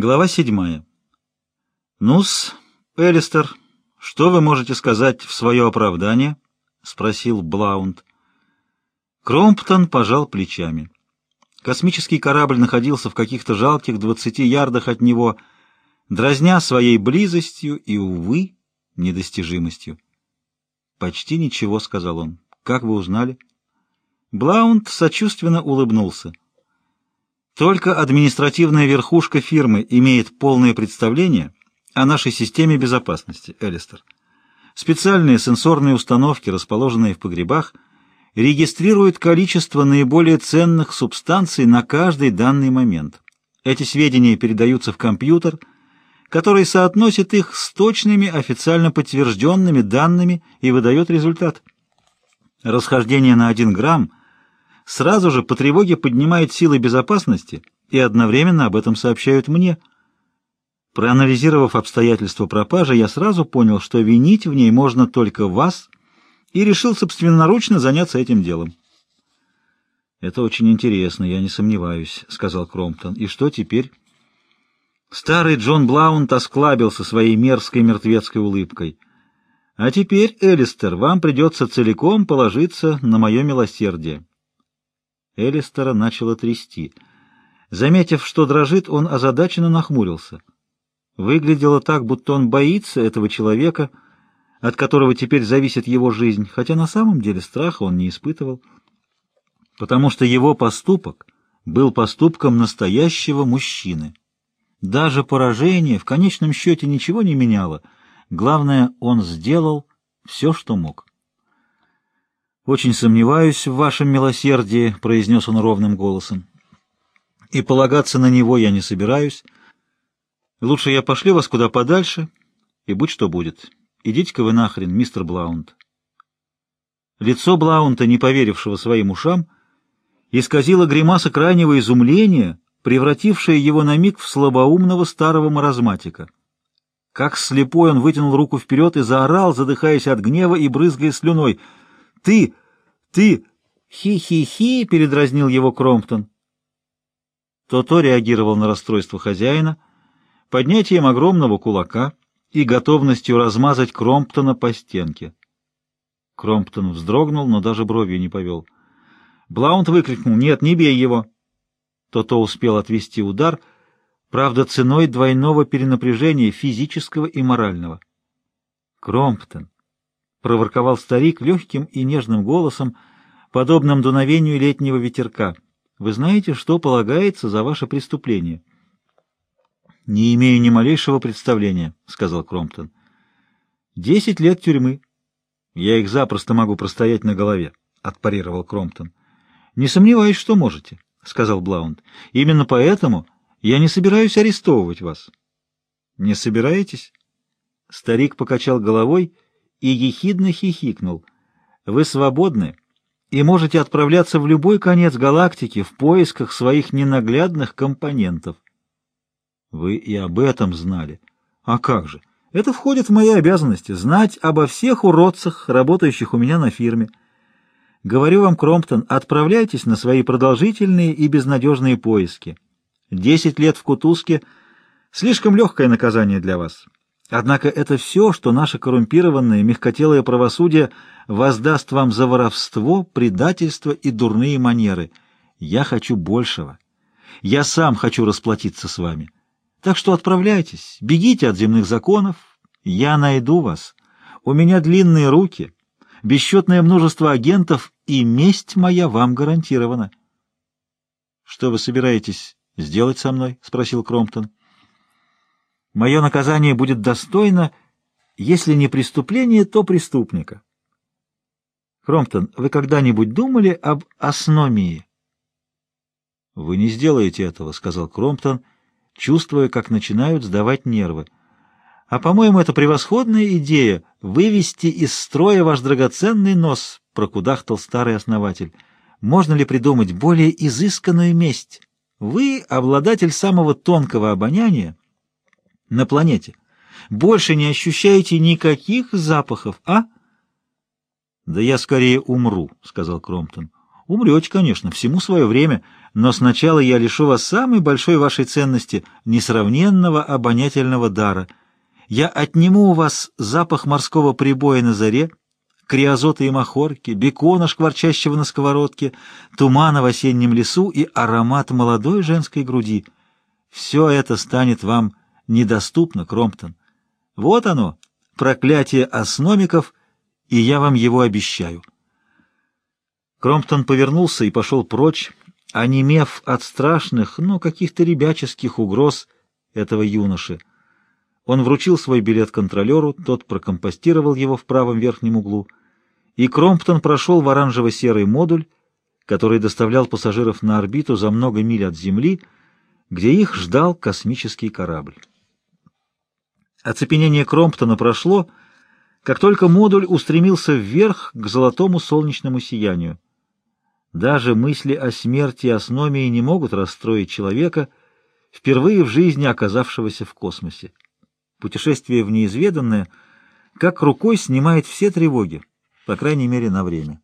Глава седьмая. «Ну-с, Элистер, что вы можете сказать в свое оправдание?» — спросил Блаунд. Кромптон пожал плечами. Космический корабль находился в каких-то жалких двадцати ярдах от него, дразня своей близостью и, увы, недостижимостью. «Почти ничего», — сказал он. «Как вы узнали?» Блаунд сочувственно улыбнулся. Только административная верхушка фирмы имеет полное представление о нашей системе безопасности, Элистер. Специальные сенсорные установки, расположенные в погребах, регистрируют количество наиболее ценных субстанций на каждый данный момент. Эти сведения передаются в компьютер, который соотносит их с точными официально подтвержденными данными и выдает результат. Расхождение на 1 грамм – сразу же по тревоге поднимают силы безопасности и одновременно об этом сообщают мне. Проанализировав обстоятельства пропажи, я сразу понял, что винить в ней можно только вас, и решил собственноручно заняться этим делом. «Это очень интересно, я не сомневаюсь», — сказал Кромптон. «И что теперь?» Старый Джон Блаунт осклабился своей мерзкой мертвецкой улыбкой. «А теперь, Элистер, вам придется целиком положиться на мое милосердие». Элистера начало трясти. Заметив, что дрожит, он озадаченно нахмурился. Выглядело так, будто он боится этого человека, от которого теперь зависит его жизнь, хотя на самом деле страха он не испытывал, потому что его поступок был поступком настоящего мужчины. Даже поражение в конечном счете ничего не меняло. Главное, он сделал все, что мог. «Очень сомневаюсь в вашем милосердии», — произнес он ровным голосом. «И полагаться на него я не собираюсь. Лучше я пошлю вас куда подальше, и будь что будет. Идите-ка вы нахрен, мистер Блаунд». Лицо Блаунта, не поверившего своим ушам, исказило гримаса крайнего изумления, превратившая его на миг в слабоумного старого маразматика. Как слепой он вытянул руку вперед и заорал, задыхаясь от гнева и брызгая слюной — ты! Ты!» «Хи-хи-хи!» — передразнил его Кромптон. То-то реагировал на расстройство хозяина поднятием огромного кулака и готовностью размазать Кромптона по стенке. Кромптон вздрогнул, но даже бровью не повел. Блаунт выкрикнул «Нет, не бей его!» То-то успел отвести удар, правда, ценой двойного перенапряжения физического и морального. Кромптон, — проворковал старик легким и нежным голосом, подобным дуновению летнего ветерка. «Вы знаете, что полагается за ваше преступление?» «Не имею ни малейшего представления», — сказал Кромптон. «Десять лет тюрьмы. Я их запросто могу простоять на голове», — отпарировал Кромптон. «Не сомневаюсь, что можете», — сказал Блаунд. «Именно поэтому я не собираюсь арестовывать вас». «Не собираетесь?» Старик покачал головой и ехидно хихикнул. «Вы свободны и можете отправляться в любой конец галактики в поисках своих ненаглядных компонентов». «Вы и об этом знали. А как же? Это входит в мои обязанности — знать обо всех уродцах, работающих у меня на фирме. Говорю вам, Кромптон, отправляйтесь на свои продолжительные и безнадежные поиски. Десять лет в кутузке — слишком легкое наказание для вас». Однако это все, что наше коррумпированное, мягкотелое правосудие воздаст вам за воровство, предательство и дурные манеры. Я хочу большего. Я сам хочу расплатиться с вами. Так что отправляйтесь, бегите от земных законов. Я найду вас. У меня длинные руки, бесчетное множество агентов, и месть моя вам гарантирована. — Что вы собираетесь сделать со мной? — спросил Кромптон. Мое наказание будет достойно, если не преступление, то преступника. Кромптон, вы когда-нибудь думали об асномии? — Вы не сделаете этого, — сказал Кромптон, чувствуя, как начинают сдавать нервы. — А, по-моему, это превосходная идея — вывести из строя ваш драгоценный нос, — прокудахтал старый основатель. Можно ли придумать более изысканную месть? Вы — обладатель самого тонкого обоняния, на планете. Больше не ощущаете никаких запахов, а? — Да я скорее умру, — сказал Кромптон. — Умрете, конечно, всему свое время, Но сначала я лишу вас самой большой вашей ценности — несравненного обонятельного дара. Я отниму у вас запах морского прибоя на заре, криозота и махорки, бекона, шкварчащего на сковородке, тумана в осеннем лесу и аромат молодой женской груди. Все это станет вам недоступно, Кромптон. Вот оно, проклятие основиков, и я вам его обещаю. Кромптон повернулся и пошел прочь, онемев от страшных, но каких-то ребяческих угроз этого юноши. Он вручил свой билет контролеру, тот прокомпостировал его в правом верхнем углу, и Кромптон прошел в оранжево-серый модуль, который доставлял пассажиров на орбиту за много миль от Земли, где их ждал космический корабль. Оцепенение Кромптона прошло, как только модуль устремился вверх к золотому солнечному сиянию. Даже мысли о смерти и о не могут расстроить человека, впервые в жизни оказавшегося в космосе. Путешествие в неизведанное как рукой снимает все тревоги, по крайней мере, на время.